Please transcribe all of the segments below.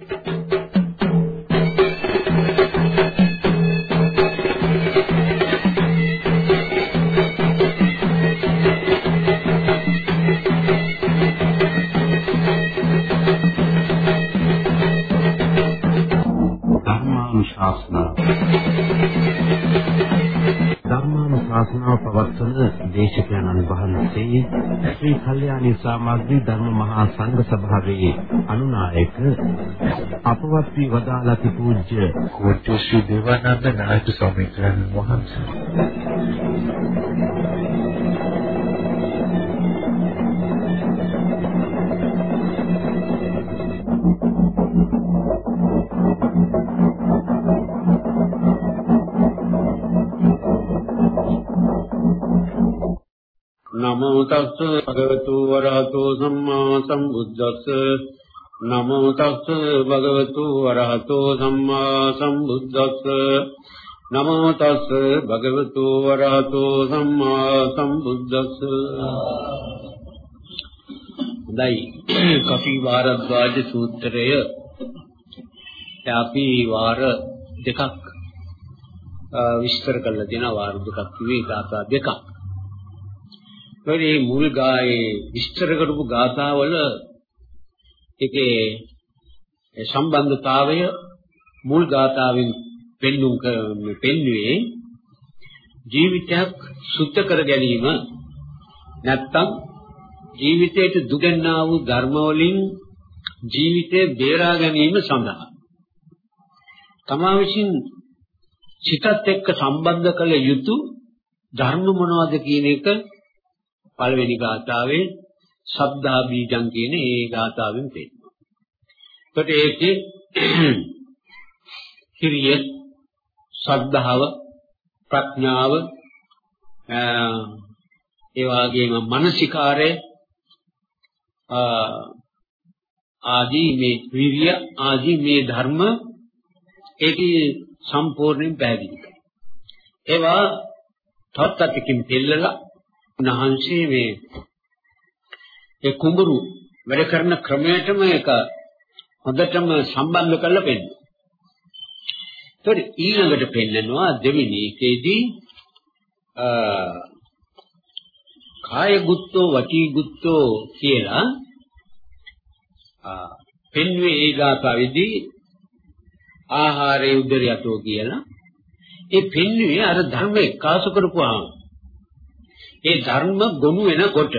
Thank you. දේශකයන්න් වහන්සේ ශ්‍රී කල්යාණී සමාජී ධර්ම මහා සංඝ සභාවේ අනුනායක අපවත් වී වදාළති පූජ්‍ය කෝට්ටේ ශ්‍රී දේවානන්ද නායක ස්වාමීන් වහන්සේ. නමෝ තස්ස භගවතු වරහතෝ සම්මා සම්බුද්දස්ස. නමෝ තස්ස භගවතු වරහතෝ සම්මා සම්බුද්දස්ස. නමෝ තස්ස භගවතු වරහතෝ සම්මා සම්බුද්දස්ස. දයි කපි වාරද්වාජ සූත්‍රය. අපි වාර දෙකක් විස්තර කරලා දෙනවා. වාර දෙකක් කිව්වේ ගාථා දෙකක්. මේ මුල් ගායේ විස්තර කරපු ගාථාවල ඒකේ සම්බන්ධතාවය මුල් ගාථාවෙන් පෙන්눔 පෙන්වුවේ ජීවිතයක් සුද්ධ කර ගැනීම නැත්තම් ජීවිතයට දුගන්නා වූ ධර්ම වලින් ජීවිතය බේරා ගැනීම සඳහා තමා විසින් සිතත් එක්ක සම්බන්ධ කළ යුතු ධර්ම මොනවද කියන එක පළවෙනි ගාථාවේ සද්ධා බීජං කියන ඒ ගාථාවෙන් තේරෙනවා. එතකොට ඒකේ හිරිය ශ්‍රද්ධාව ප්‍රඥාව ඒ වගේම මානසිකාරය ආදී මේ විරිය ආදී මේ ධර්ම ඒකේ සම්පූර්ණයෙන් පැහැදිලි කරනවා. ඒවා තත්ත්වකින් දෙල්ලලා උන්වහන්සේ මේ ඒ කුඹුරු වැඩ කරන ක්‍රමයටම ඒක හොඳටම සම්බන්ධ කරලා පෙන්නනවා. ඒතකොට ඊළඟට පෙන්නනවා දෙවෙනි එකේදී කාය ගුත්තෝ වචී ගුත්තෝ කියලා පෙන්වේ ඒ ගාථාවේදී ආහාරයේ උදරියතෝ කියලා ඒ පෙන්වේ අර ධර්ම එකාසු කරපුවාම ඒ ධර්ම ගොනු වෙනකොට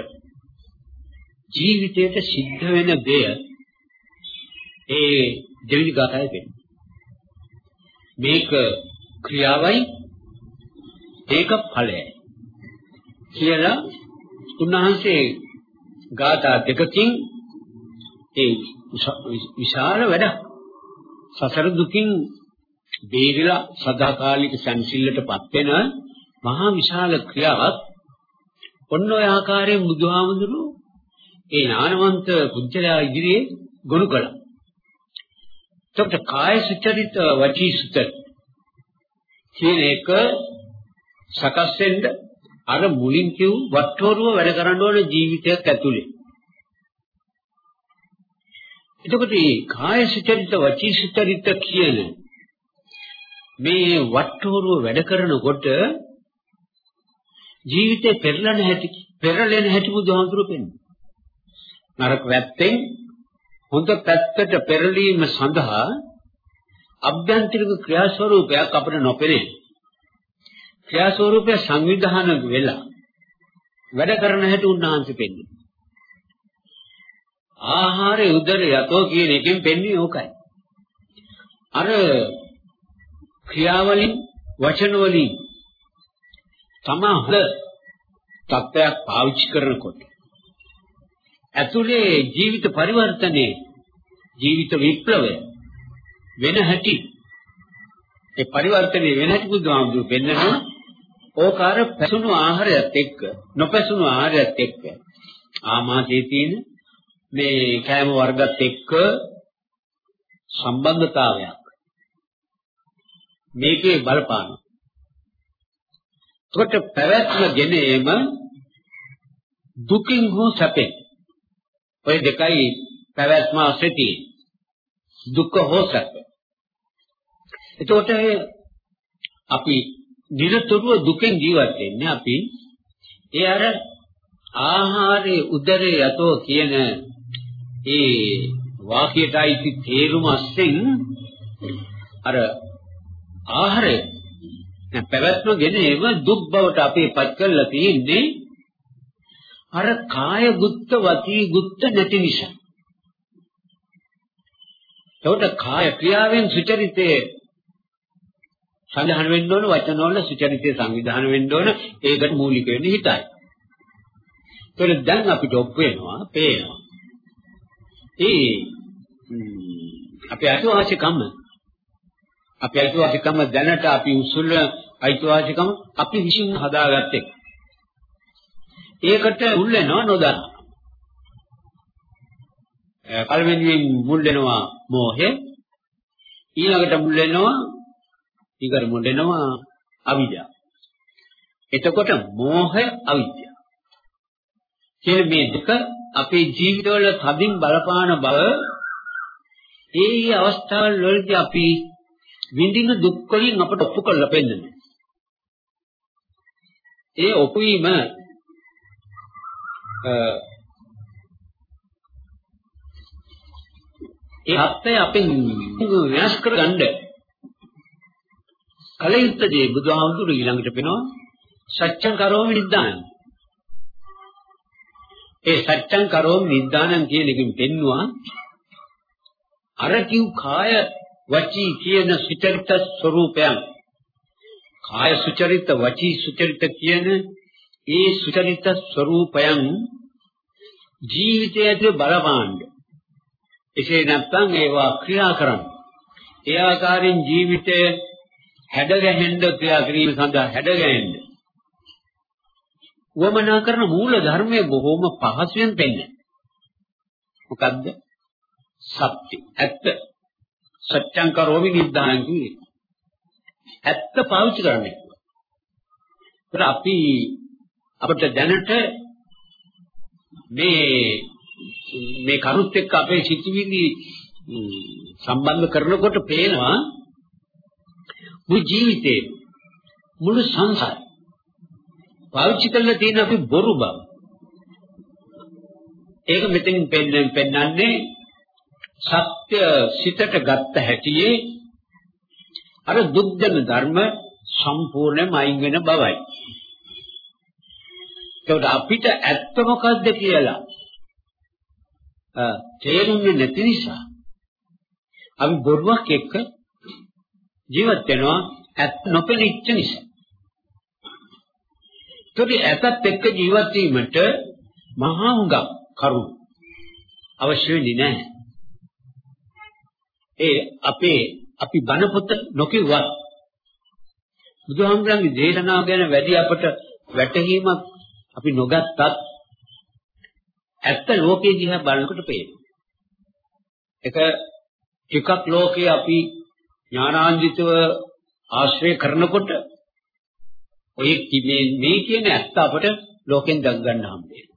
ජීවිතයට සිද්ධ වෙන දෙය ඒ දෙවිනි ගාථාවේ වෙන්නේ. මේක ක්‍රියාවයි ඒක ඵලයයි කියලා උන්වහන්සේ ගාථා දෙකකින් ඒ විශාල වැඩ සසර දුකින් බේරිලා සදාකාලික සංසිල්ලටපත් වෙන මහා විශාල ක්‍රියාවක් ඔන්න ඔය ආකාරයෙන් බුදුහාමුදුරුවෝ ඒ ඥානවන්ත පුජ්‍යලයා ඉදිරියේ ගොනු කළා. එතකොට කාය සුචරිත වචී සුචරිත කියන එක සකස් වෙන්න අර මුලින් කිව් වට්ටෝරුව වැඩ කරන්න ඕන ජීවිතයක් ඇතුලේ. එතකොට මේ කාය සුචරිත වචී සුචරිත කියන මේ වට්ටෝරුව වැඩ කරනකොට ජීවිතේ පෙරලන හැටි පෙරලෙන හැටි බුදුහාමුදුරුවෝ පෙන්නනවා. නරක වැත්තෙන් හොඳ පැත්තට පෙරලීම සඳහා අභ්‍යන්තරික ක්‍රියාස්වරූපයක් අපිට නොපෙනේ. ක්‍රියාස්වරූපය සංවිධානය වෙලා වැඩ කරන හැටි උන්වහන්සේ පෙන්නනවා. ආහාරය උදර යතෝ කියන එකෙන් පෙන්වන්නේ ඕකයි. අර ක්‍රියාවලින් වචන වලින් තමා හොඳ තත්ත්වයක් පාවිච්චි කරනකොට ඇතුලේ ජීවිත පරිවර්තනයේ ජීවිත විප්ලවය වෙන හැටි ඒ පරිවර්තනයේ වෙන හැටි බුදුහාමුදුරු පෙන්නනවා. ඕකාර පැසුණු ආහාරයත් එක්ක නොපැසුණු ආහාරයත් එක්ක. ආමාශයේ තියෙන මේ කෑම වර්ගත් එක්ක සම්බන්ධතාවයක්. මේකේ බලපානවා. එතකොට පැවැත්ම ගෙනේම දුකින් හෝ සැපෙන් ඔය දෙකයි පැවැත්ම ඇති දුක්ඛ හෝ සැප. එතකොට අපි නිරතුරුව දුකෙන් ජීවත් වෙන්නේ අපි ඒ අර ආහාරයේ උදරේ යතෝ කියන ඒ වාක්‍යයටයි තේරුම අස්සෙන් අර ආහාරය දැන් පැවැත්ම ගෙනේම දුක් බවට අපේ පත් කරලා තියෙන්නේ අර කාය ගුත්ත වචී ගුත්ත නැති නිසා. ඒකට කාය ක්‍රියාවෙන් සුචරිතේ සංවිධානය වෙන්න ඕන වචන වල සුචරිතේ සංවිධානය වෙන්න ඕන ඒකට මූලික වෙන්නේ හිතයි. ඒකට දැන් අපිට ඔප්පු වෙනවා, පේනවා. ඒ අපේ අයිතිවාසිකම් අපේ අයිතිවාසිකම් දැනට අපි උසුල අයිතිවාසිකම් අපි විශ්ින් හදාගත්තේ. ඒකට මුල් වෙනවා නොදන්න. පළවෙනියෙන් මුල් වෙනවා මෝහය. ඊළඟට මුල් වෙනවා ඊගර මුල් වෙනවා අවිද්‍යාව. එතකොට මෝහය අවිද්‍යාව. කියන මේ දෙක අපේ ජීවිතවල තදින් බලපාන බව ඒ අවස්ථාවල වලදී අපි විඳින දුක් වලින් අපට ඔප්පු කරලා පෙන්නන්නේ. ඒ ඔප්පු වීම ඒ හත්ය අපෙන් වෙනස් කරගන්න කලින්තදී බුදුහාමුදුරු ඊළඟට පෙනවා සත්‍යං කරෝමි නිද්දාන. ඒ සත්‍යං කරෝමි නිද්දානං කියන එකෙන් පෙන්නවා අර කිව් කාය වචී කියන සුචරිත ස්වરૂපයන් කාය සුචරිත වචී සුචරිත කියන ඒ සුචරිත ස්වરૂපයන් ජීවිතය ඇතුළේ බලපාන්න. එසේ නැත්නම් ඒවා ක්‍රියා කරන්න. ඒ ආකාරයෙන් ජීවිතය හැඩගැහෙන්න ක්‍රියා කිරීම සඳහා හැඩගැහෙන්න. වමනා කරන මූල ධර්මයේ බොහෝම පහසුවෙන් පෙන්නේ. මොකද්ද? සත්‍ය. ඇත්ත. සත්‍යං කරෝමි නිද්දානං කියේ. ඇත්ත පාවිච්චි කරන්නේ. ඒත් අපි අපිට දැනට මේ මේ කරුත් එක්ක අපේ සිතිවිලි සම්බන්ධ කරනකොට පේනවා මුළු ජීවිතේ මුළු සංසාරේ පාවිච්චි කරලා තියෙන අපි බොරු බව. ඒක මෙතනින් පෙන්නන්නේ සත්‍ය සිතට ගත්ත හැටියේ අර දුක්දන ධර්ම සම්පූර්ණයෙන්ම අයින් වෙන බවයි. ඒකට අපිට ඇත්ත මොකද්ද කියලා තේරුන්නේ නැති නිසා අපි බොරුවක් එක්ක ජීවත් වෙනවා ඇත්ත නොපෙනිච්ච නිසා. ඒකට ඇත්තත් එක්ක ජීවත් වීමට මහා හුඟක් කරුණු අවශ්‍ය වෙන්නේ නැහැ. ඒ අපේ අපි බණ පොත නොකියුවත් බුදුහාමුදුරන්ගේ දේශනාව ගැන වැඩි අපට වැටහීමක් අපි නොගත්තත් ඇත්ත ලෝකයේ දිහා බලනකොට පේනවා. ඒක ටිකක් ලෝකයේ අපි ඥානාන්විතව ආශ්‍රය කරනකොට ඔය මේ මේ කියන ඇත්ත අපට ලෝකෙන් දක් ගන්න හම්බෙන්නේ.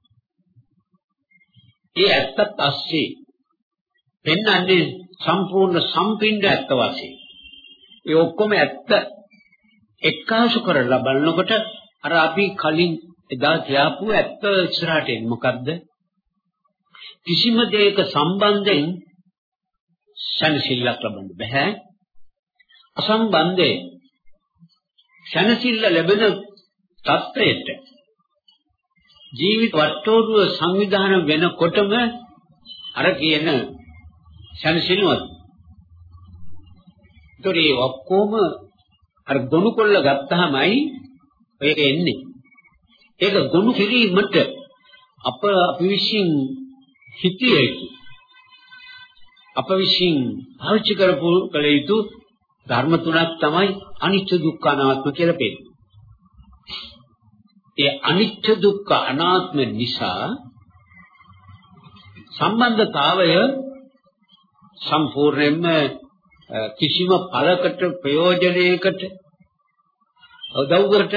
ඒ ඇත්තත් ඇස්සේ පෙන්වන්නේ සම්පූර්ණ සම්පින්ඩ ඇත්ත වශයෙන්. ඒ ඔක්කොම ඇත්ත එක්කාසු කරලා බලනකොට අර අපි කලින් එදා කියපු ඇත්ත ඉස්සරහට එන්නේ මොකද්ද? කිසිම දෙයක සම්බන්ධයෙන් සනසිල්ලක් ලබන්න බෑ. අසම්බන්ධයෙන් සනසිල්ල ලැබෙන තත්ත්වයට ජීවිත වට්ටෝරුව සංවිධානය වෙනකොටම අර කියන සනසිනුවත්. ඒතරේ ඔක්කොම අර ගොනු කොල්ල ගත්තාමයි ඒක එන්නේ. ඒක ගොනු කිරීමට අප අපි විශ්ින් හිතිය යුතු අප විශ්ින් පාවිච්චි කරපු කල යුතු ධර්ම තුනක් තමයි අනිත්‍ය දුක්ඛ අනාත්ම කියලා පෙන්නන්නේ. ඒ අනිත්‍ය දුක්ඛ අනාත්ම නිසා සම්බන්ධතාවය සම්පූර්ණයෙන්ම කිසිම ඵලකට ප්‍රයෝජනයකට උදව්වකට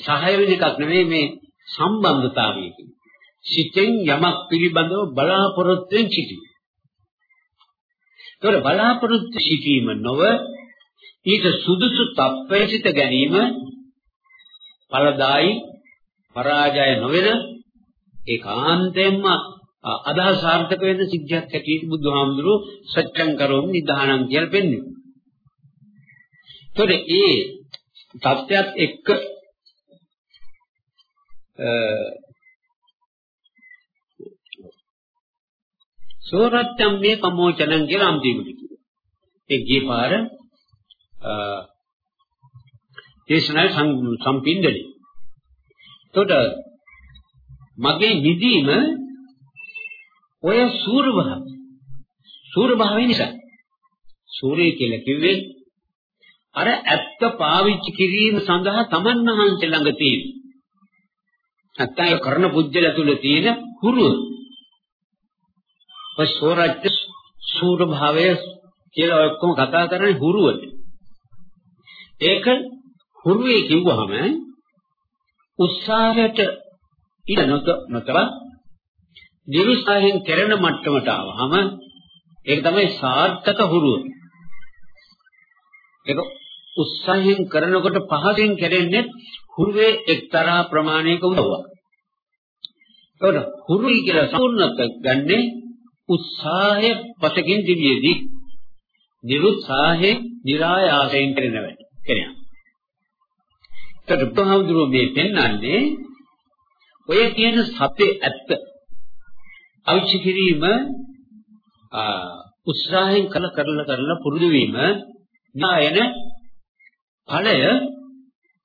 සහාය වෙන එකක් නෙවෙයි මේ සම්බන්ධතාවය කියන්නේ. සිතෙන් යමක් පිළිබඳව බලාපොරොත්තු වෙන සිටි. ඒතකොට බලාපොරොත්තු සිටීම නොව ඊට සුදුසු තත්ත්වයේ සිට ගැනීම ඵලදායි පරාජය නොවන ඒකාන්තයෙන්ම අදහස් සාර්ථක වෙන සිද්ධියක් ඇටියට බුදුහාමුදුරුවෝ සත්‍යං කරොම් නිදානං කියලා පෙන්වන්නේ. ඒතකොට ඒ තත්ත්වයක් එක්ක සෝරත්තම් මේ කමෝචනං කියලා අන්තිමට කිව්වා. ඒ ගිය පාර දේශනාවේ සම්පින්දලි. එතකොට මගේ නිදීම ඔය සූර්යභව සූර්යභාවය නිසා. සූර්යය කියලා කිව්වේ අර ඇත්ත පාවිච්චි කිරීම සඳහා තමන් වහන්සේ ළඟ තියෙන. නැත්තම් ඒ කරන පුජ්‍යල තුල තියෙන හුරුව. ඔය සෝරච්ච සූර්යභාවය කියලා ඔක්කොම කතා කරන්නේ හුරුවට. ඒක හුරුවේ කිව්වහම උත්සාහයට ඉඳ නොත නොතර නිරුත්සාහයෙන් කරන මට්ටමට ආවහම ඒක තමයි සාර්ථක හුරුව. ඒක උත්සාහයෙන් කරනකොට පහසෙන් කරන්නේ හුරුවේ එක්තරා ප්‍රමාණයක උදව්වක්. ඒකට හුරුයි කියලා සම්පූර්ණත ගන්නේ උත්සාහය පසකින් දිවියේදී නිරුත්සාහේ નિરાයාසයෙන් කරන වැඩ. කෙනා. ඒකට බුදුහාමුදුරුවෝ මේ පෙන්වන්නේ ඔය කියන සත්‍ය ඇත්ත අවිච්ච කිරීම උත්සාහයෙන් කළ කරලා කරලා පුරුදු වීම නායන ඵලය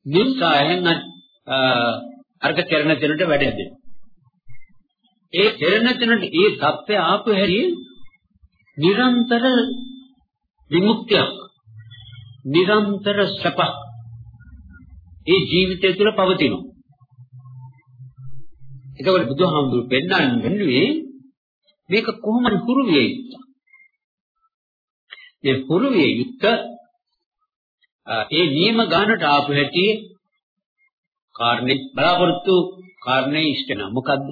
නිස්සායෙන් අර්ග කරන තැනට වැඩෙන්නේ. ඒ කරන තැනට ඒ සත්‍ය ආපු හැටි නිරන්තර විමුක්තියක් නිරන්තර සප ඒ ජීවිතය තුළ පවතිනවා. ඒකවල බුදුහාමුදුරු පෙන්වන්නේ මේක කොහොමද හුරු විය යුත්තේ? මේ හුරු විය යුත්තේ ඒ නියම ගානට ආපු හැටි කාරණේ බලාපොරොත්තු කාරණේ ඉෂ්ටන මොකද්ද?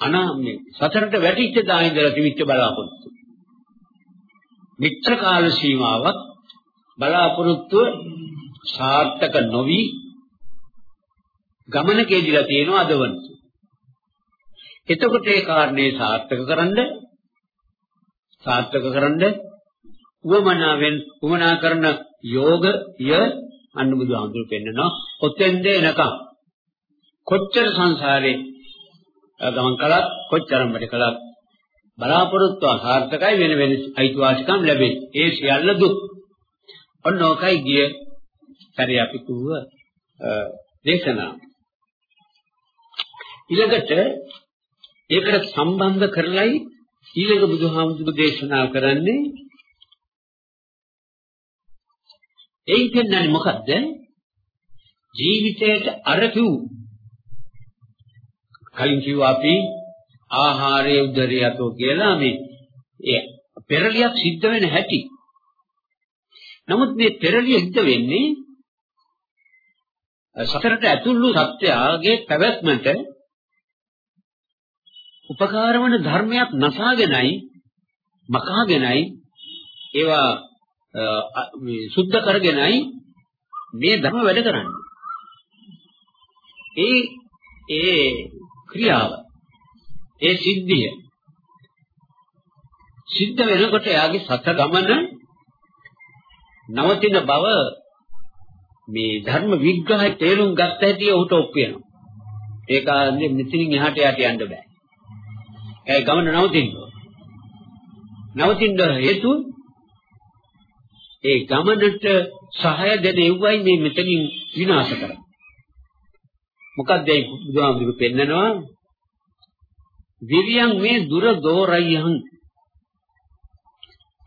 අනාමේ සතරට වැටිච්ච දායින්දලා තිබිච්ච බලාපොරොත්තු. මිත්‍ර කාල සීමාවක් බලාපොරොත්තු සාර්ථක නොවි ගමනකේදීලා තියෙනවා අදවන්තු. එතකොට ඒ කාරණේ සාර්ථක කරන්න සාර්ථක කරන්න උවමනාවෙන් උවමනා කරන යෝගය අන්න බුදුහාමුදුරු පෙන්නනවා. ඔතෙන්ද එනකම්? කොච්චර සංසාරේ ගමන් කළත් කොච්චරම් වැඩ කළත් බලාපොරොත්තු අසාර්ථකයි වෙන වෙන අයිතිවාසිකම් ලැබෙයි. ඒ සියල්ල දුක්. ඔන්න ඕකයි ගිය සැරේ අපි කිව්ව දේශනා ඊළඟට ඒකට සම්බන්ධ කරලයි ඊළඟ බුදුහාමුදුරු දේශනා කරන්නේ. එයින් කියන්නේ මොකද්ද? ජීවිතයට අර කිව් කලින් කිව්වා අපි ආහාරයේ උදරියතෝ කියලා මේ ඒ පෙරලියක් සිද්ධ වෙන හැටි. නමුත් මේ පෙරලිය සිද්ධ වෙන්නේ සතරට ඇතුළු සත්‍යයේ පැවැත්මට උපකාර වන ධර්මයක් නැසාගෙනයි මකාගෙනයි ඒවා මේ සුද්ධ කරගෙනයි මේ ධර්ම වැඩ කරන්නේ. ඒ ඒ ක්‍රියාව ඒ සිද්ධිය සිද්ධ වෙනකොට එයාගේ සත ගමන නවතින බව මේ ධර්ම විග්‍රහය තේරුම් ගත්ත හැටි ඔහුට ඔප්පු වෙනවා. ඒක මෙතනින් එහාට යට යන්න බෑ. ඒ ගමන නවතින්න නවතින්න හේතු ඒ ගමනට සහාය දෙන එව්වයි මේ මෙතනින් විනාශ කරන්නේ. මොකක්ද ඒ බුදුහාමුදුරු පෙන්නනවා? විරියන් මේ දුර දෝරයන්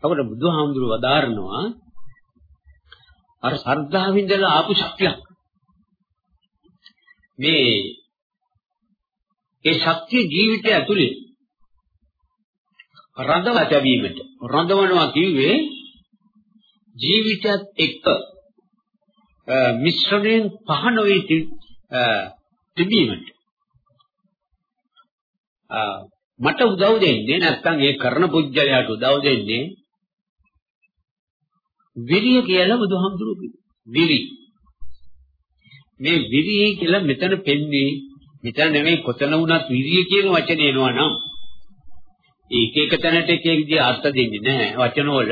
අපිට බුදුහාමුදුරු වදාරනවා අර ශ්‍රද්ධාවෙන් ඉඳලා ආපු ශක්තියක්. මේ ඒ ශක්තිය ජීවිතය ඇතුලේ රඳවා තැබීමට රඳවනවා කිව්වේ ජීවිතයත් එක්ක මිශ්‍රණයෙන් පහන වේ තිබීමට මට උදව් දෙන්නේ නැත්නම් ඒ කරන පුජ්‍යලයට උදව් දෙන්නේ විරිය කියලා බුදුහාමුදුරුවෝ කිව්වා. විරි. මේ විරිය කියලා මෙතන පෙන්නේ මෙතන නෙමෙයි කොතන වුණත් විරිය කියන වචනේ එනවා නම් ඒක එක තැනට එක එක විදිහ අර්ථ දෙන්නේ නැහැ වචනවල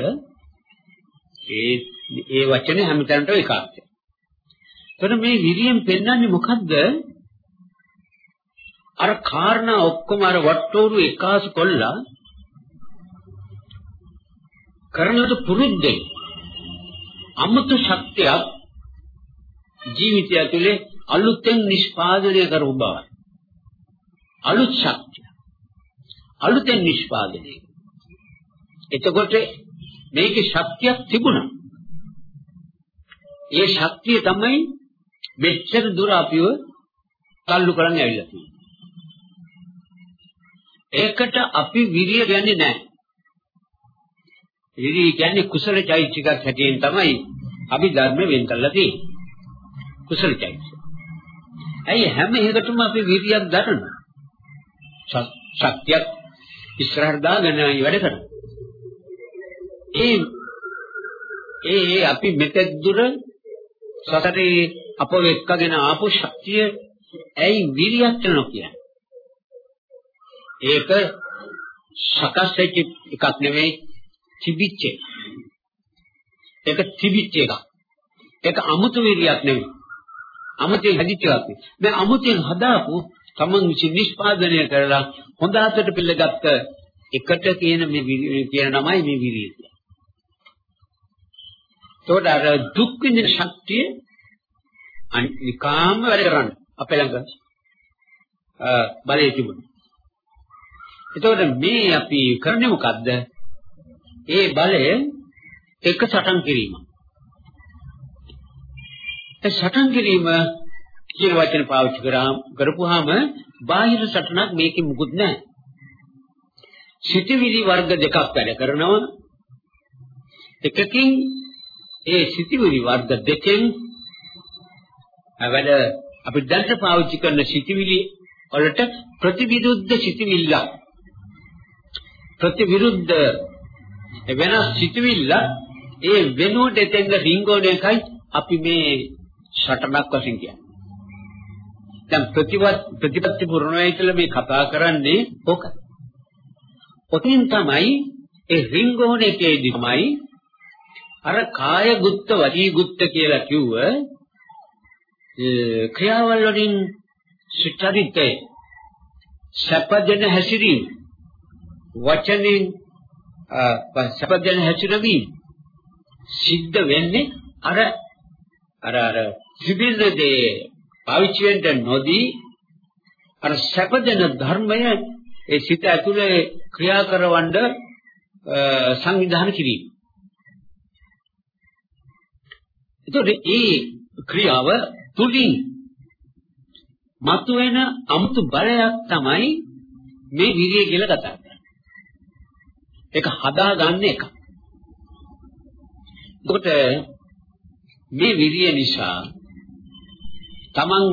ඒ ඒ වචනේ හැමතැනටම එක අර්ථයක්. එතකොට මේ විරියෙන් පෙන්වන්නේ මොකද්ද? අර කාරණා ඔක්කොම අර වට්ටෝරු එකාසු කොල්ලා කරනට පුරුද්දෙන් අමතු ශක්තියක් ජීවිතය තුළ අලුතෙන් නිෂ්පාදනය කරව බව. අලුත් ශක්තිය. අලුතෙන් නිෂ්පාදනය. එතකොට මේකේ ශක්තියක් තිබුණා. ඒ ශක්තිය තමයි මෙච්චර දුර අපිව තල්ලු කරන්න ඇවිල්ලා තියෙන්නේ. ඒකට අපි විරිය කියන්නේ නැහැ. විරිය කියන්නේ කුසල චෛත්‍යයක් හැටියෙන් තමයි අපි ධර්ම වෙන් කරලා තියෙන්නේ. කුසල චෛත්‍ය. ඇයි හැම එකටම අපි විරියක් දරනවා. ශක්තියක් ඉස්සරහට දාගෙන වැඩ කරනවා. ඒ ඒ අපි මෙතෙක් දුර සතරේ අපව එක්කගෙන ආපු ශක්තිය ඇයි විරියක් කරනවා කියන්නේ? ඒක සකස් වෙච්ච එකක් නෙවෙයි තිබිච්ච එක. ඒක තිබිච්ච එකක්. ඒක අමුතු විරියක් නෙවෙයි. අමුතෙන් හදිච්ච එකක්. දැන් අමුතෙන් හදාපු තමන් විසින් නිෂ්පාදනය කරලා හොඳ අතට පිළිගත්ත එකට කියන මේ කියන නමයි මේ විරිය කියන්නේ. ඒකට අර දුක් විඳින ශක්තිය අනිකාම වැඩ කරන්න අපේ ළඟ බලය තිබුණා. එතකොට මේ අපි කරන්නේ මොකද්ද? ඒ බලය එක සටන් කිරීම. ඒ සටන් කිරීම කියන වචන පාවිච්චි කරාම කරපුවාම බාහිර සටනක් මේකේ මුකුත් නැහැ. සිතවිලි වර්ග දෙකක් වැඩ කරනවා. එකකින් ඒ සිතවිලි වර්ග දෙකෙන් වැඩ අපි දැන් පාවිච්චි කරන සිතවිලි වලට ප්‍රතිවිරුද්ධ සිතවිල්ල ප්‍රතිවිරුද්ධ වෙනස් සිතවිල්ල ඒ වෙනුවට එතෙන්ද රිංගෝන එකයි අපි මේ ෂටනක් වශයෙන් කියන්නේ. දැන් ප්‍රතිවත් ප්‍රතිපත්ති පුරණයයි කියලා මේ කතා කරන්නේ ඕක. ඔතින් තමයි ඒ රිංගෝන එකේදී තමයි අර කාය ගුත්ත වචී ගුත්ත කියලා කිව්ව ක්‍රියාවල් වලින් සුචරිතේ සපදෙන හැසිරීම වචනෙන් සපදෙන හැසිරීම සිද්ධ වෙන්නේ අර අර අර සිබිල්ලේ පාවිච්චි වෙන්න නොදී අර සපදෙන ධර්මය ඒ සිත ඇතුලේ ක්‍රියා කරවන්න සංවිධානය කිරීම. එතකොට ඒ ක්‍රියාව තුලින් මතුවෙන අමුතු බලයක් තමයි මේ විරිය කියලා කතා කරන්නේ. ඒක හදාගන්න එක. එතකොට මේ විරිය නිසා Taman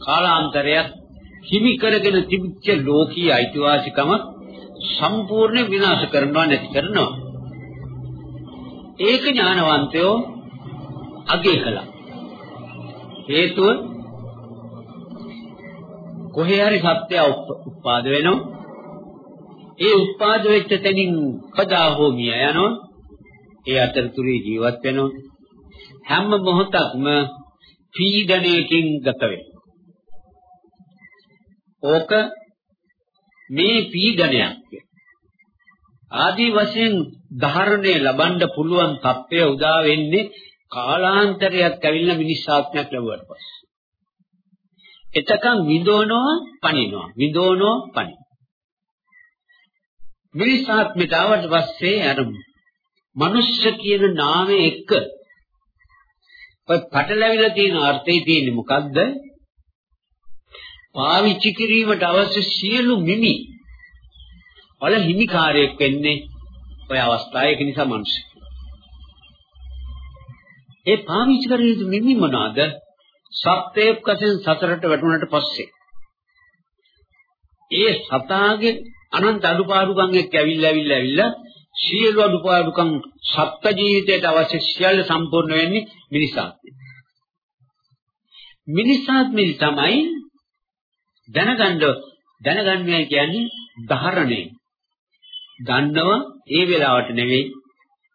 කාලාන්තරයක් හිමි කරගෙන තිබිච්ච ලෝකීය අයිතිවාසිකම සම්පූර්ණ විනාශ කරනවා නැති කරනවා. ඒක ඥානවන්තයෝ අගය කළා. හේතුව කොහේ හරි සත්‍ය උත්පාද වෙනවා. ඒ උත්පාද වෙච්ච තැනින් කදා හෝ මිය යනවා. ඒ අතරතුරේ ජීවත් වෙනවා. හැම මොහොතක්ම පීඩණයකින් ගත වෙනවා. ඕක මේ පීඩනයක්. ආදි වශයෙන් ධාරණය ලබන්න පුළුවන් තත්ත්වය උදා වෙන්නේ කාලාන්තරයක් ඇවිල්ලා මිනිස් ආත්මයක් ලැබුවට පස්සේ. එතකන් විඳෝනෝ පණිනවා. විඳෝනෝ පණි. මිනිස් ආත්මයට ආවට පස්සේ අර මනුෂ්‍ය කියන නාමයේ එක්ක ඔය පටලැවිලා තියෙන අර්ථය තියෙන්නේ මොකද්ද? පාවිච්චි කිරීමට අවශ්‍ය සියලු මිමි වල හිමිකාරයෙක් වෙන්නේ ඔය අවස්ථාවේ ඒක නිසා මිනිස්සු. ඒ පාවිච්චි කර යුතු මිමි මොනවාද? සත්‍යයක් වශයෙන් සතරට වැටුණාට පස්සේ ඒ සතාගේ අනන්ත අඩුපාඩුකම් එක්ක ඇවිල්ලා ඇවිල්ලා ඇවිල්ලා සියලු අඩුපාඩුකම් සත්ත්ව ජීවිතයට අවශ්‍ය සියල්ල සම්පූර්ණ වෙන්නේ මිනිසාත්මේ. මිනිසාත්මේ තමයි දැනගන්න දැනගන්නේ කියන්නේ ධාරණය. ගන්නව ඒ වෙලාවට නෙවෙයි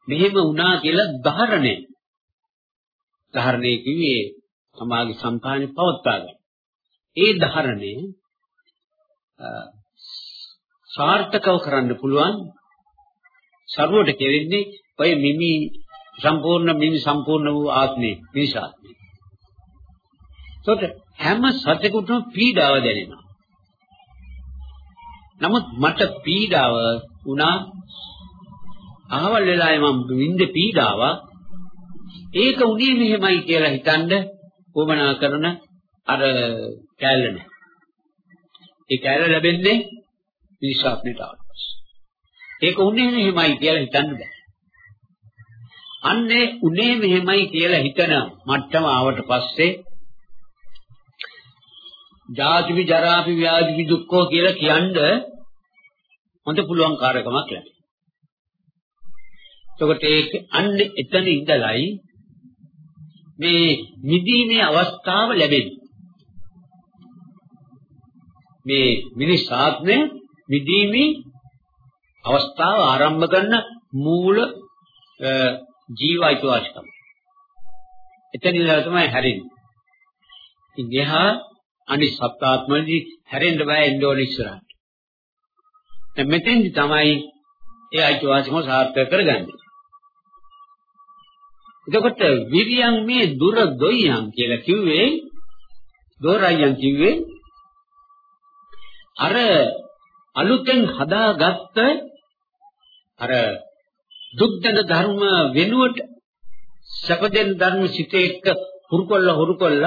මෙහෙම වුණා කියලා ධාරණය. ධාරණය කිව්වේ සමාගයේ సంతානෙ පවත්වා ගන්න. ඒ ධාරණය සාර්ථකව කරන්න පුළුවන් සරුවට කෙරෙන්නේ ඔය මිමි සම්පූර්ණ මිමි සම්පූර්ණ වූ ආත්මේ මිනිසාත්මේ. ඒකට හැම සතෙකුටම පීඩාව දැනෙනවා. නමුත් මට පීඩාව වුණා අහවල් වෙලාවේ මම විඳ පීඩාව ඒක උනේ මෙහෙමයි කියලා හිතනද උවමනා කරන අර කැලල නෑ. ඒ කැලල ලැබෙන්නේ විශ්වාසයට ආවොත්. ඒක උනේ මෙහෙමයි කියලා හිතන්න බෑ. අන්නේ උනේ මෙහෙමයි කියලා හිතන මට්ටම ආවට පස්සේ ජාතිවි ජරාපි ව්‍යාධි දුක්ඛෝ කියලා කියන්න හොඳ පුළුවන් කාර්යකමක් ලැබෙනවා. එතකොට ඒක අන්න එතන ඉඳලයි මේ නිදීමේ අවස්ථාව ලැබෙන්නේ. මේ මිනිස් ආත්මය නිදීමේ අවස්ථාව ආරම්භ කරන මූල ජීවයිතවාචකම. එතන ඉඳලා තමයි හැරෙන්නේ. ඉතින් එහා අනිත් සත්‍යාත්මදී හැරෙන්න බෑ ඉන්ඩෝන ඉස්සරහට. දැන් මෙතෙන්දි තමයි ඒ අයිතිවාසිකම සාර්ථක කරගන්නේ. එතකොට විරියන් මේ දුර දොයියන් කියලා කිව්වේ දොරයන් කිව්වේ අර අලුතෙන් හදාගත්ත අර දුක්දන ධර්ම වෙනුවට සැපදෙන ධර්ම සිතේ එක්ක හුරුකොල්ල හුරුකොල්ල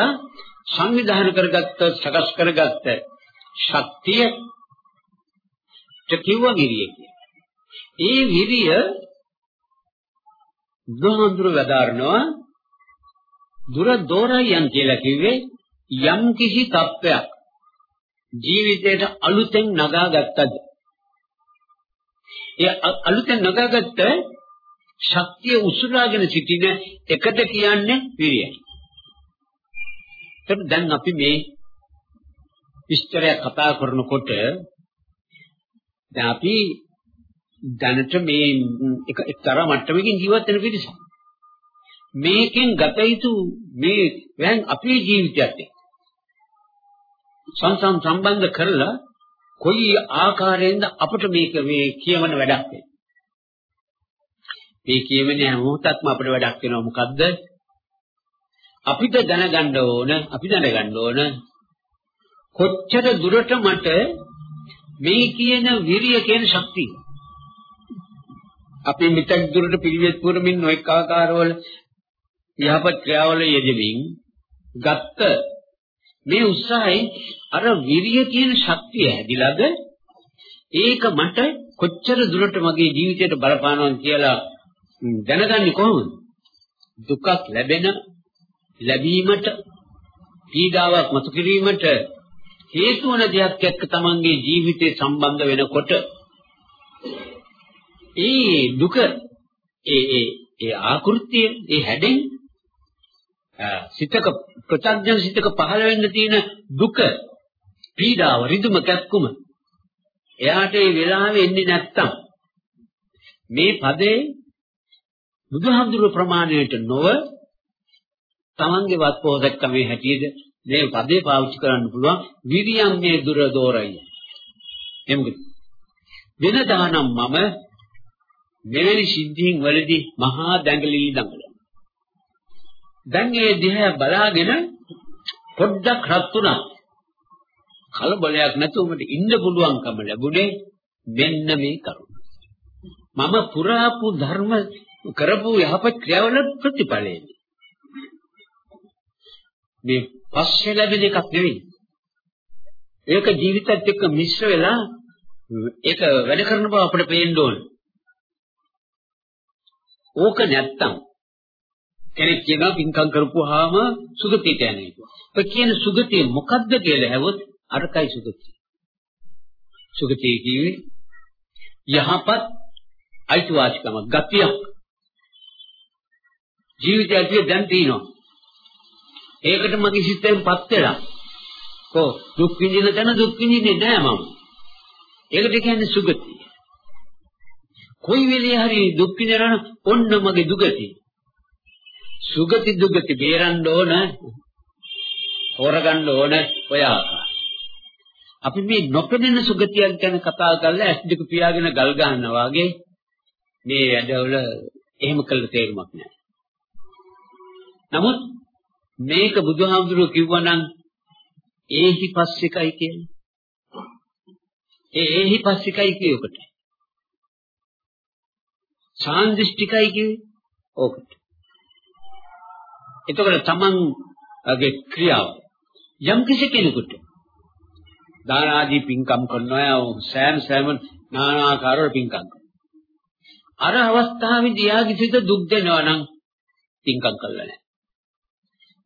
සංවිධානය කරගත්ත සකස් කරගත්ත ශක්තිය කිව්ව විරිය ඒ විරිය බුදුහාමුදුර වදාරනවා දුර දෝරයන් කියලා කිව්වේ යම් කිසි තත්වයක් ජීවිතයට අලුතෙන් නගාගත්තද ඒ අලුතෙන් නගාගත්ත ශක්තිය උසුලාගෙන සිටින එකට කියන්නේ විරියයි. එතකොට දැන් අපි මේ විස්තරය කතා කරනකොට දැන් අපි දැනට මේ එක එක්තරා මට්ටමකින් ජීවත් වෙන පිරිසක්. මේකෙන් ගත යුතු මේ දැන් අපේ ජීවිතයත් එක්ක සංසම් සම්බන්ධ කරලා කොයි ආකාරයෙන්ද අපිට මේක මේ කියවන වැඩක් වෙන්නේ. මේ කියවෙන හැම මොහොතක්ම අපිට වැඩක් වෙනවා මොකද්ද? අපිට දැනගන්න ඕන, අපි දැනගන්න ඕන කොච්චර දුරට මට මේ කියන විරිය කියන ශක්තිය අපි මෙතෙක් දුරට පිළිවෙත් පුරමින් නොඑක ආකාරවල යහපත් ක්‍රියාවල යෙදෙමින් ගත්ත මේ උත්සාහයෙන් අර විරිය කියන ශක්තිය හැදිලාද? ඒක මට කොච්චර දුරට මගේ ජීවිතයට බලපානවද කියලා දැනගන්නේ කොහොමද? දුකක් ලැබෙන ලැබීමට පීඩාවක් මතු කිරීමට හේතු වන දෙයක් එක්ක තමන්ගේ ජීවිතේ සම්බන්ධ වෙනකොට ඒ දුක ඒ ඒ ඒ ආකෘතිය ඒ හැඩෙන් සිතක ප්‍රත්‍යඥ සිතක පහළ වෙන්න තියෙන දුක පීඩාව රිදුම කැක්කුම. එයාට ඒ වෙලාවේ එන්නේ නැත්තම් මේ පදේ බුදුහාමුදුරුව ප්‍රමාණයට නොව තමන්ගේ වත්පොහොසත්කමේ හැටියට මේ පදේ පාවිච්චි කරන්න පුළුවන් විරියම් මේ දුර දෝරයි එමුද වෙනදානම් මම මෙවැනි සිද්ධීන් වලදී මහා දැඟලිලි දඟලන දැන් ඒ දිහා බලාගෙන පොඩ්ඩක් රත් වුණා. කලබලයක් නැතුව මට ඉන්න පුළුවන්කම ලැබුණේ මෙන්න මේ කරුණ. මම පුරාපු ධර්ම කරපු යහපත් ක්‍රියාවල ප්‍රතිඵලයයි. මේ පස්සේ ලැබෙන එකක් නෙවෙයි. ඒක ජීවිතත් එක්ක මිශ්‍ර වෙලා ඒක වැඩ කරන බව අපිට පේන්න ඕන. ඕක නැත්තම් කෙනෙක් කියනවා පින්කම් කරපුවාම සුගතියට යන්නේ කියලා. ඔය කියන සුගතිය මොකද්ද කියලා ඇහුවොත් අරකයි සුගතිය. සුගතිය කියන්නේ යහපත් අයිතිවාසිකමක් ගතියක් ජීවිතය ඇතුලේ දැන් තියෙනවා. ඒකට මගේ සිතෙන්පත් වෙලා. කො දුක් විඳින තැන දුක් විඳින්නේ නෑ මම. ඒකට කියන්නේ සුගතිය. කොයි වෙලේ හරි දුක් විඳිනවා ඔන්න මගේ දුගති. සුගති දුගති බේරන්න ඕන. හොරගන්න ඕන ඔය ආකාර. අපි මේ නොපෙනෙන සුගතියක් ගැන කතා කරලා ඇස් දෙක පියාගෙන ගල් ගන්නවා වගේ මේ වැඩවල එහෙම කළ තේරුමක් නැහැ. නමුත් මේක බුදුහාමුදුරුවෝ කිව්වනම් ඒහි පස්සෙකයි කියන්නේ. ඒ ඒහි පස්සෙකයි කියොකට. සාන්දිෂ්ටිකයි කියේ ඕකට. එතකොට තමන්ගේ ක්‍රියාව. යම් කිසි කෙනෙකුට දාන ආදී පින්කම් කරනවා සෑම සෑම নানা ආකාරවල පින්කම් අර අවස්ථාවේදී යාගේ සිත දුක් දෙනවා නම් පින්කම් කළා නෑ.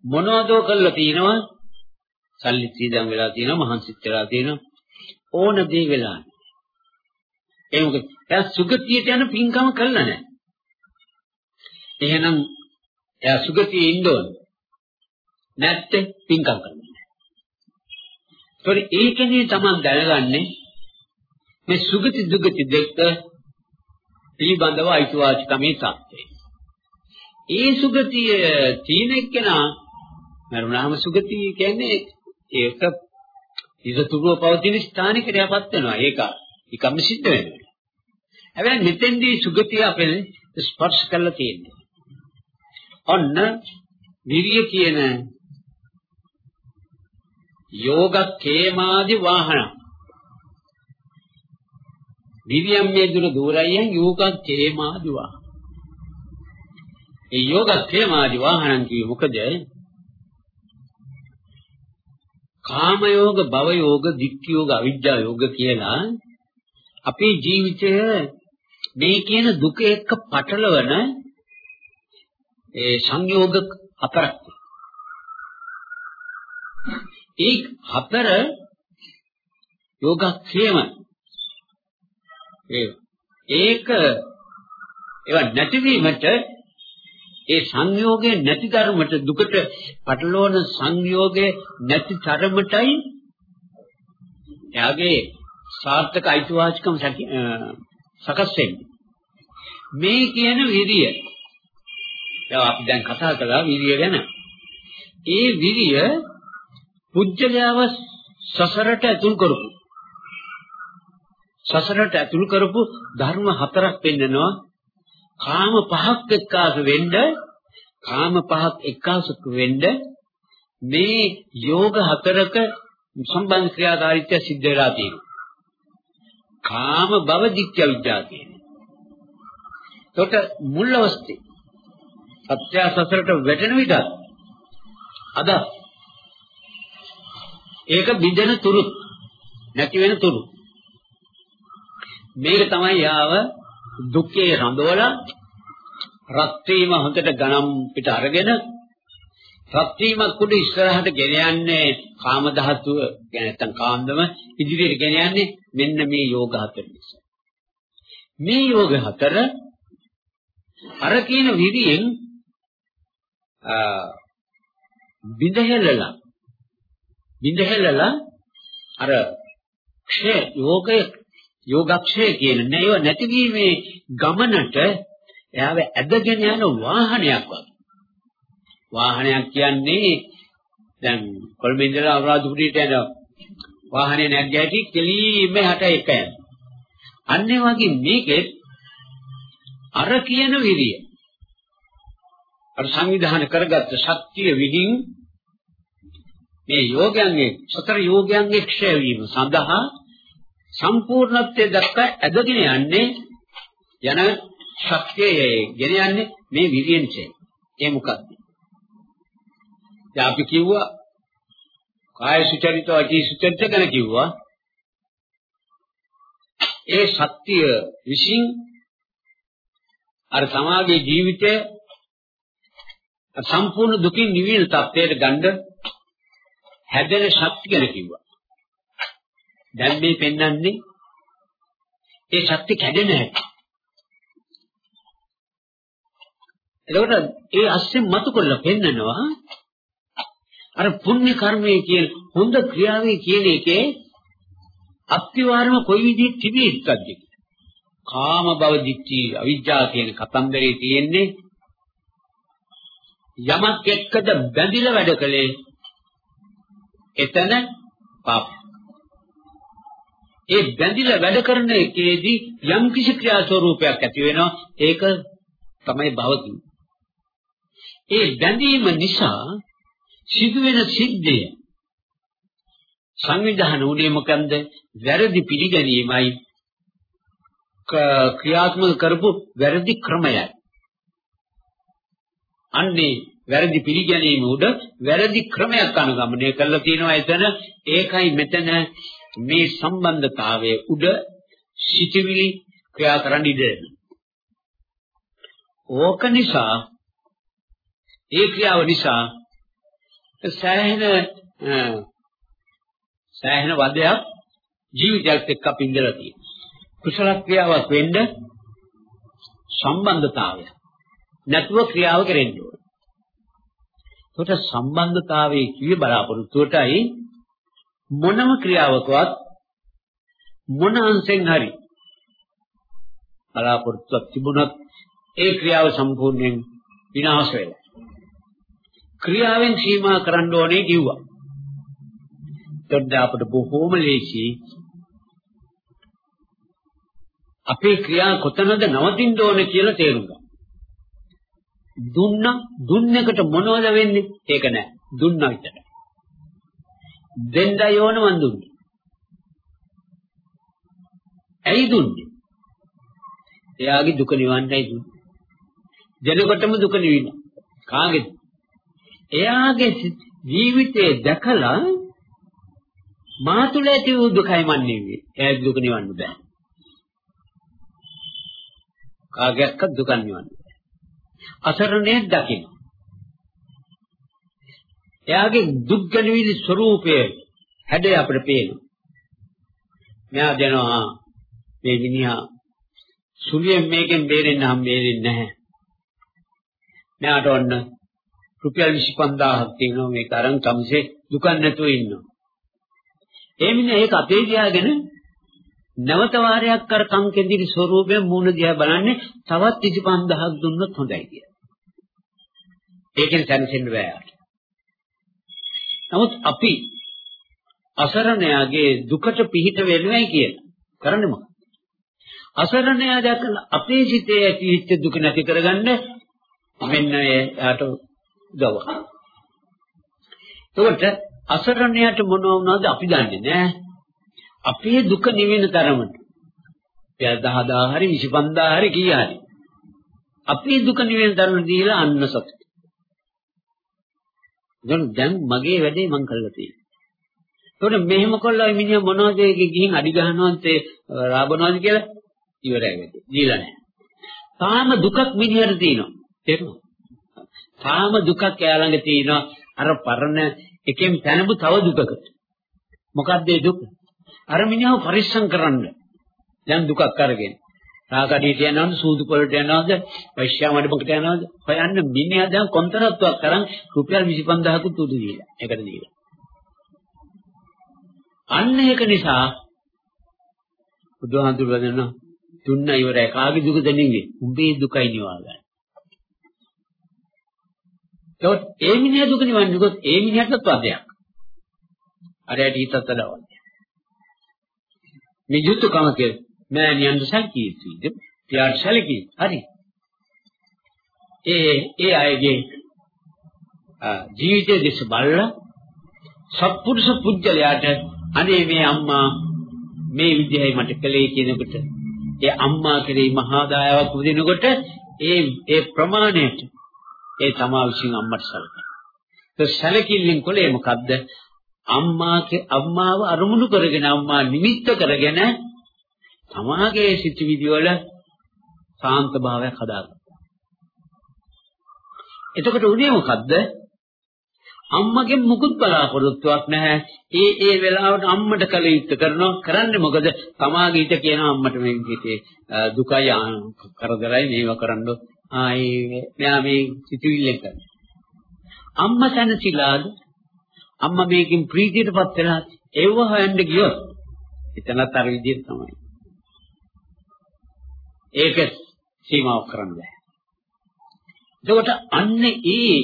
මොනවදෝ කළා තියෙනවා. සල්ලි සීදම් වෙලා තියෙනවා මහන්සිත් වෙලා තියෙනවා. ඕන දේ වෙලා ඒ මොකද එයා සුගතියට යන පින්කම කළා නෑ. එහෙනම් එයා සුගතියේ ඉන්න ඕන නැත්නම් පින්කම් කරනවා ඒතකොට ඒකනේ Taman දැනගන්නේ මේ සුගති දුගති දෙක පිළිබඳව අයිතිවාසිකමේ தත්ත්වය. ඒ සුගතිය තීන එක්කෙනා මරුණාම සුගතිය කියන්නේ ඒක ඉසතුරුව පවතින ස්ථානිකට යපත් වෙනවා. ඒක එකම සිද්ධ වෙනවා. හැබැයි මෙතෙන්දී සුගතිය අපේ ස්පර්ශ කරලා තියෙනවා. ඔන්න විරිය කියන යෝගක්ඛේමාදි වාහන. දිව්‍යම්මේ දුර දූරයන් යෝගක්ඛේමාදි වාහන. ඒ යෝගක්ඛේමාදි වාහනන් කියේ මොකද? කාම යෝග භව යෝග දික්ඛ යෝග අවිජ්ජා යෝග කියලා අපේ ජීවිතය මේ කියන දුක එක්ක පටලවන ඒ සංයෝග හතරක්. ඒ හතර යෝගක්ෂේම. ඒ ඒක ඒවා නැතිවීමට ඒ සංයෝගයේ නැති ධර්මයට දුකට පටලවන සංයෝගයේ නැති තරමටයි එයාගේ සාර්ථක අයිතිවාසිකම් සකස් වෙන්නේ. මේ කියන විරිය දැන් අපි දැන් කතා කළා විරිය ගැන. ඒ විරිය පුජ්‍යලයව සසරට ඇතුල් කරපු. සසරට ඇතුල් කරපු ධර්ම හතරක් පෙන්නනවා. කාම පහක් එක්කාසු වෙන්න කාම පහක් එක්කාසු වෙන්න මේ යෝග හතරක සම්බන්ධ ක්‍රියාකාරීත්වය සිද්ධ වෙලා තියෙනවා. කාම භව දික්ඛ විද්‍යාව කියන්නේ එතකොට මුල් අවස්ථේ සත්‍ය සසරට වැටෙන විට අද ඒක බිඳෙන තුරු නැති වෙන තුරු මේක තමයි යාව දුක්ඛේ රඳවලා රත් වීම හොඳට ගණන් පිට අරගෙන රත් වීම කුඩ ඉස්සරහට ගෙන යන්නේ කාම ධාතුව නැත්නම් කාන්දම ඉදිරියට ගෙන යන්නේ මෙන්න මේ යෝග හතර නිසා. මේ යෝග හතර අර කියන විදියෙන් බිඳහෙලලා බිඳහෙලලා අර ක්ෂය යෝගය යෝගක්ෂය කියන නේව නැතිවීමේ ගමනට එයාව ඇදගෙන යන වාහනයක් වගේ. වාහනයක් කියන්නේ දැන් කොළඹ ඉඳලා අනුරාධපුරයට යන වාහනේ නැග්ග හැටි කෙලින්ම හට එක යන. අන්නේ වගේ මේකෙත් අර කියන විදිය අර සංවිධානය කරගත්ත ශක්තිය විහිං මේ යෝගයන්ගේ සතර යෝගයන්ගේ ක්ෂය වීම සඳහා සම්පූර්ණත්වයට දක්වා ඇදගෙන යන්නේ යන ශක්තිය ගෙන යන්නේ මේ විරියෙන්චේ. ඒ මොකක්ද? දැන් අපි කිව්වා කාය සුචරිත අචී සුචරිත ගැන කිව්වා. ඒ ශක්තිය විසින් අර සමාජයේ ජීවිතය සම්පූර්ණ දුකින් නිවින තත්ත්වයට ගන්න හැදෙන ශක්තිය ගැන කිව්වා. දැන් මේ පෙන්වන්නේ ඒ ශක්තිය කැඩෙන හැටි. එතකොට ඒ අස්සෙන් මතු කරලා පෙන්නනවා අර පුණ්‍ය කර්මයේ කියන හොඳ ක්‍රියාවේ කියන එකේ අත්‍යවාරම කොයි විදිහට තිබී ඉස්සද්ද කාම භව දිට්ඨි අවිජ්ජා කියන කතන්දරේ තියෙන්නේ යමක් එක්කද බැඳිලා වැඩ කළේ එතන පාප ඒ බැඳිලා වැඩ කරන එකේදී යම් කිසි ක්‍රියා ස්වરૂපයක් ඇති වෙනවා. ඒක තමයි භවති ඒ බැඳීම නිසා සිදුවෙන සිද්ධිය සංවිධාන උනේ මොකන්ද? වැරදි පිළිගැනීමයි. ක්‍රියාත්මක කරපු වැරදි ක්‍රමයයි. අන්නේ වැරදි පිළිගැනීම උඩ වැරදි ක්‍රමයක් අනුගමනය කරලා තියෙනවා එතන ඒකයි මෙතන මේ සම්බන්ධතාවයේ උඩ සිටිවිලි ක්‍රියා කරන්න ඉඩ ඕක නිසා ඒ ක්‍රියාව නිසා සෑහෙන සෑහෙන වදයක් ජීවිතයත් එක්ක අපි ඉඳලා තියෙනවා. කුසල ක්‍රියාවක් වෙන්න සම්බන්ධතාවය. නැතුව ක්‍රියාව කෙරෙන්න ඕන. ඒකට සම්බන්ධතාවයේ කිව්වේ බලාපොරොත්තුවටයි මොනම ක්‍රියාවකවත් මොන අංශෙන් හරි බලාපොරොත්තුවක් තිබුණත් ඒ ක්‍රියාව සම්පූර්ණයෙන් විනාශ වෙලා. ක්‍රියාවෙන් සීමා කරන්න ඕනේ කිව්වා. එතකොට අපිට බොහෝම ලේසි අපේ ක්‍රියා කොතනද නවතින්න ඕනේ කියලා තේරුම් ගන්න. දුන්න දුන්නකට මොනවද වෙන්නේ? ඒක නෑ. දුන්න විතරයි. දෙන්නයි ඕන මන් දුන්නේ. ඇයි දුන්නේ? එයාගේ දුක නිවන්නයි දුන්නේ. දෙනකොටම දුක නිවින. කාගේද? එයාගේ ජීවිතේ දැකලා මා තුළ ඇති වූ දුකයි මන් නෙවෙයි. එයාගේ දුක නිවන්න බෑ. කාගේක්ක දුක නිවන්න බෑ. අසරණේ දකින්න. එයාගේ දුක් ගැනවිලි ස්වરૂපය හැඩය අපිට පේනවා. මෙයා දෙනවා මේ මිනිහා සුලියෙන් මේකෙන් බේරෙන්න හම්බෙන්නේ නැහැ. මෙයාට ඔන්න රුපියල් 25000ක් තියෙනවා මේක අරන් තමසේ දුකක් නැතුව ඉන්නවා. ඒ මිනිහා ඒක අපේ තියාගෙන නැවත වාරයක් කර කම් කෙඳිරි ස්වරූපයෙන් මූණ දිහා බලන්නේ තවත් 25000ක් දුන්නොත් හොඳයි කියලා. ඒකෙන් සැනසෙන්න බෑ. නමුත් අපි අසරණයාගේ දුකට පිහිට වෙන්නේ කියලා. කරන්නේ මොකක්ද? අසරණයා දැකලා අපේ සිතේ ඇතිවෙච්ච දුක නැති කරගන්න මෙන්න එයාට උදව්. එතකොට අසරණයාට මොන වුණාද අපි දන්නේ නැහැ. අපේ දුක නිවෙන තරමට. එයා 10000 හරි 25000 හරි කීයා හරි. අපේ දුක නිවෙන තරමට දීලා අන්න සතුට. දැන් දැන් මගේ වැඩේ මං කරලා තියෙනවා. ඒකට මෙහෙම කළා මිනිහා මොනවද ඒකේ ගිහින් අඩි ගහනවන්ත ඒ රාබනවද කියලා ඉවරයි වෙන්නේ. දීලා නැහැ. තාම දුකක් මිනිහට තියෙනවා. තේරුණා? තාම දුකක් එයා ළඟ තියෙනවා. අර පරණ එකෙන් පැනපු තව දුකකට. මොකද්ද ඒ දුක? අර මිනිහව පරිස්සම් කරන්න. දැන් දුකක් අරගෙන. රාගඩියට යනවද? සූදු පොළට යනවද? වෛශ්‍යා මඩමකට යනවද? හොයන්න මිනිහා දැන් කොන්තරත්තුවක් කරන් රුපියල් 25000ක තුඩු දීලා. ඒකට දීලා. අන්න ඒක නිසා බුදුහාඳුර වදන දුන්න ඉවරයි. කාගේ දුක දෙන්නේ උඹේ දුකයි නිවාගන්න. ඒත් ඒ මිනිහා දුක නිවන්නේ කොත් ඒ මිනිහටත් වදයක්. අරයට හිතත් වඩා මේ යුතුයකම කියලා මෑණියන්ට සැලකිය යුතුයි. පියාට සැලකිය. හරි. ඒ ඒ අයගේ ජීවිතයේ දෙස බලලා සත්පුරුෂ පුජ්‍යලයාට අනේ මේ අම්මා මේ විදිහයි මට කළේ කියනකොට ඒ අම්මා කෙරෙහි මහා දයාවක් උදිනකොට ඒ ඒ ප්‍රමාණයට ඒ තමා විසින් අම්මට සැලකනවා. ඒ සැලකිල්ලෙන් කොලේ මොකද්ද? අම්මාගේ අම්මාව අරමුණු කරගෙන අම්මා නිමිත්ත කරගෙන තමාගේ සිතුවිලි වල සාන්ත භාවයක් හදාගත්තා. එතකොට උනේ මොකද්ද? අම්මගෙන් මුකුත් බලාපොරොත්තුවක් නැහැ. ඒ ඒ වෙලාවට අම්මට කල යුත්තේ කරනවා. කරන්නේ මොකද? තමාගේ හිත කියන අම්මට මේ හිතේ දුකයි කරදරයි මේව කරන්න ආයේ මෙයා මේ සිතුවිල්ල කරනවා. අම්මා සැනසීලාද අම්මා මේකෙන් ප්‍රීතියටපත් වෙලා ඒව හොයන්න ගියොත් එතනත් අර විදිහට තමයි. ඒක සීමාවක් කරන්න බෑ. එතකොට අන්නේ ඒ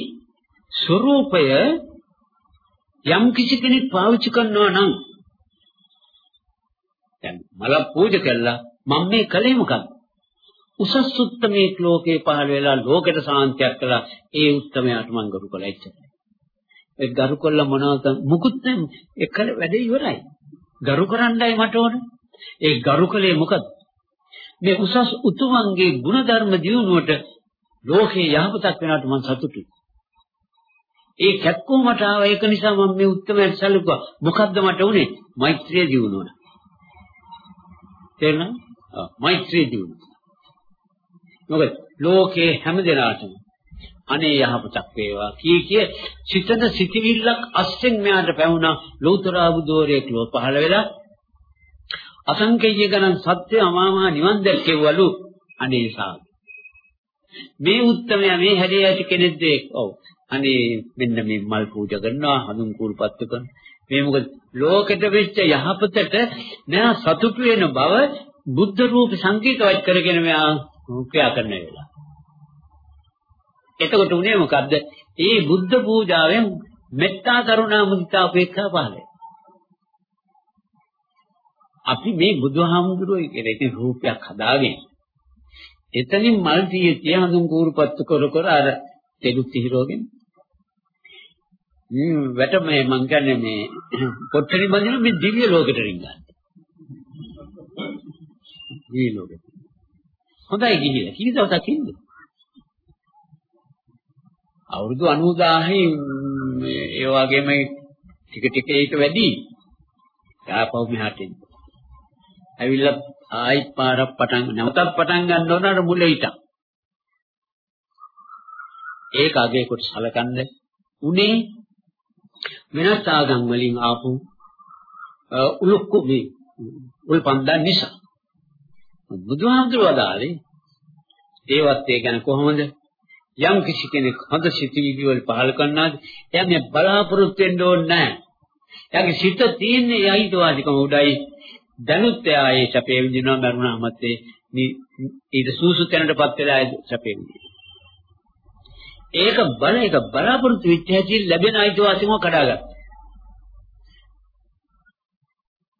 ස්වરૂපය යම් කිසි කෙනෙක් පාවිච්චි කරනවා නම් දැන් මල පූජා කළා මම මේ කලේ මොකක්ද? උසස් උත්තමේ ලෝකේ පහළ වෙලා ලෝකෙට සාන්තියක් කළා ඒ උත්තමයාට මම ගරු කළා එච්චරයි. ඒ ගරු කළ මොනවද මුකුත් නැහැ එකල වැඩේ ඉවරයි. ගරු කරන්නයි මට ඕන. ඒ ගරු කලේ මොකද? මේ උසස් උතුමන්ගේ ಗುಣධර්ම දියුණුවට ලෝකේ යහපතක් වෙනවට මම සතුටුයි. ඒ කැක්කෝ මට ආව ඒක නිසා මම මේ උත්තරයට සැලකුවා. මොකද්ද මට උනේ? මෛත්‍රිය දිනුවා. තේරෙනවද? ආ මෛත්‍රිය දිනුවා. මොකද ලෝකේ හැම දෙනාටම අනේ යහපතක් වේවා. කී කිය සිතන සිටිවිල්ලක් අස්සෙන් මෙයාට පැවුණා. ලෞතර බුදෝරේ කිලෝ පහළ වෙලා අසංකේය ගණන් සත්‍ය අමාමහා නිවන් දැක්කේවලු අනේ සාදු. මේ උත්තරය මේ හැදී ඇති කෙනෙක්ද ඔව්. අනේ මෙන්න මේ මල් පූජා කරනවා හඳුන් කුරුපත්තු කරන මේ මොකද ලෝකෙට වෙච්ච යහපතට මෙයා සතුටු වෙන බව බුද්ධ රූප සංකේතවත් කරගෙන මෙයා ක්‍රියා කරන වෙලාව. එතකොට උනේ මොකද්ද? ඒ බුද්ධ පූජාවෙන් මෙත්තා කරුණා මුදිතා උපේක්ඛා පහළයි. අපි මේ බුදුහාමුදුරුවෝ කියන ඉතින් රූපයක් හදාගෙන එතනින් මල් තියේ තිය හඳුන් කූරුපත්තු කර කර අර තෙලු තිහිරෝගෙන මේ වැට මේ මං කියන්නේ මේ පොට්ටරි බඳින මේ දිව්‍ය ලෝකෙට රින්ගන්නේ. දිව්‍ය ලෝකෙට. හොඳයි ගිහිල්ලා. කී දවසක් ඉන්නේ? අවුරුදු 90000 ඒ වගේම ටික ටික ඒක වැඩි. යාපව් මෙහාට එන්න. ඇවිල්ලා ආයි පාරක් පටන් නැවතත් පටන් ගන්න ඕන අර මුල ඊටක්. ඒක අගේ කොට සලකන්න උනේ වෙනස් ආගම් වලින් ආපු උලුක්කු මේ උල්පන්දන් නිසා බුදුහාමුදුරුවෝ වදාළේ ඒවත් ඒ ගැන කොහොමද යම් කිසි කෙනෙක් හොඳ සිතිවිලි වල පහල කරනාද එයා මේ බලාපොරොත්තු වෙන්න ඕනේ නැහැ. එයාගේ සිත තියෙන්නේ යයිතවාදිකම උඩයි දැනුත් එයා ඒ සැපේ විඳිනවා මරුණාමත් ඒ ඊට සූසු තැනටපත් වෙලා සැපේ විඳිනවා. ඒක බල ඒක බලාපොරොත්තු වෙච්ච හැටි ලැබෙන අයිතිවාසිකම කඩාගත්තා.